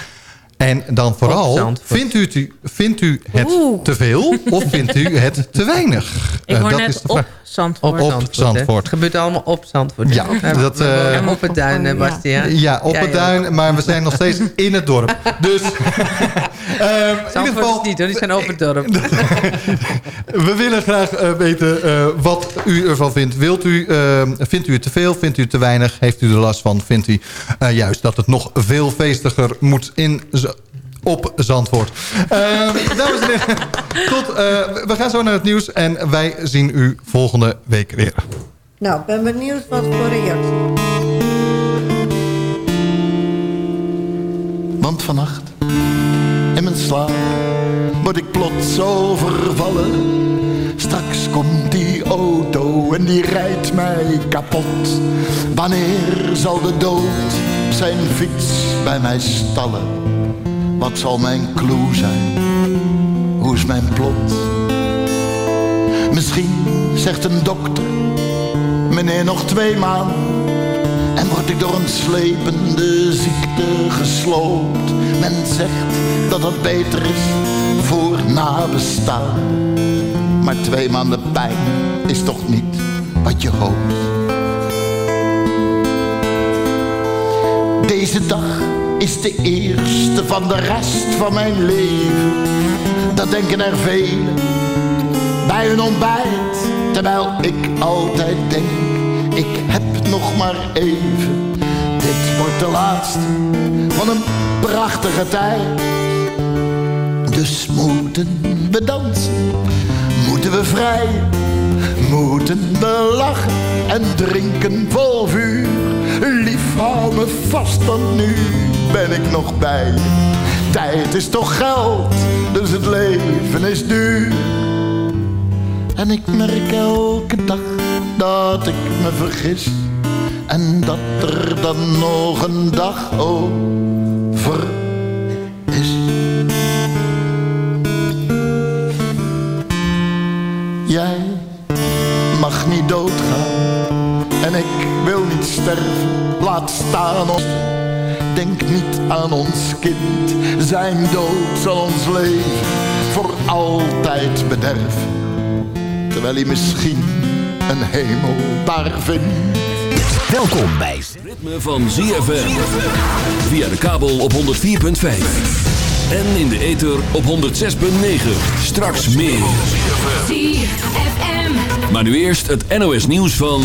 En dan vooral, Zandvoort. vindt u, het- vindt u het Oeh. te veel of vindt u het te weinig? Ik Eh, hoor dat net is op. Zandvoort. Op. Zandvoort. Het gebeurt allemaal op Zandvoort. Ja, dat, we eh, op het duin, hè, Bastiaan. Ja, op het duin, maar we zijn nog steeds in het dorp. Dus ehm, in ieder Zandvoort geval, is niet hoor, die zijn op het dorp. we willen graag eh, weten eh, wat u ervan vindt. Wilt u, ehm, vindt u het te veel? Vindt u het te weinig? Heeft u er last van? Vindt u eh, juist dat het nog veel feestiger moet in... Op Zandvoort. Ehm, dames en heren, tot, eh, we gaan zo naar het nieuws en wij zien u volgende week weer. Nou, ik ben benieuwd wat voor reactie. Want vannacht, in mijn slaap, word ik plots overvallen. Straks komt die auto en die rijdt mij kapot. Wanneer zal de dood zijn fiets bij mij stallen? Wat zal mijn clue zijn? Hoe is mijn plot? Misschien zegt een dokter, meneer nog twee maanden. En word ik door een slepende ziekte gesloopt. Men zegt dat dat beter is voor nabestaan. Maar twee maanden pijn is toch niet wat je hoopt. Deze dag is de eerste van de rest van mijn leven. Dat denken er velen bij hun ontbijt. Terwijl ik altijd denk, ik heb nog maar even. Dit wordt de laatste van een prachtige tijd. Dus moeten we dansen, moeten we vrij. Moeten we lachen en drinken vol vuur. Lief, hou me vast, want nu ben ik nog bij je. Tijd is toch geld, dus het leven is duur. En ik merk elke dag dat ik me vergis. En dat er dan nog een dag over is. Jij mag niet doodgaan. En ik wil niet sterven. Laat staan ons. Denk niet aan ons kind. Zijn dood zal ons leven voor altijd bederven. Terwijl hij misschien een hemel daar vind. Welkom bij Ritme van ZFM. Via de kabel op 104.5. En in de ether op 106.9. Straks meer. Maar nu eerst het NOS nieuws van...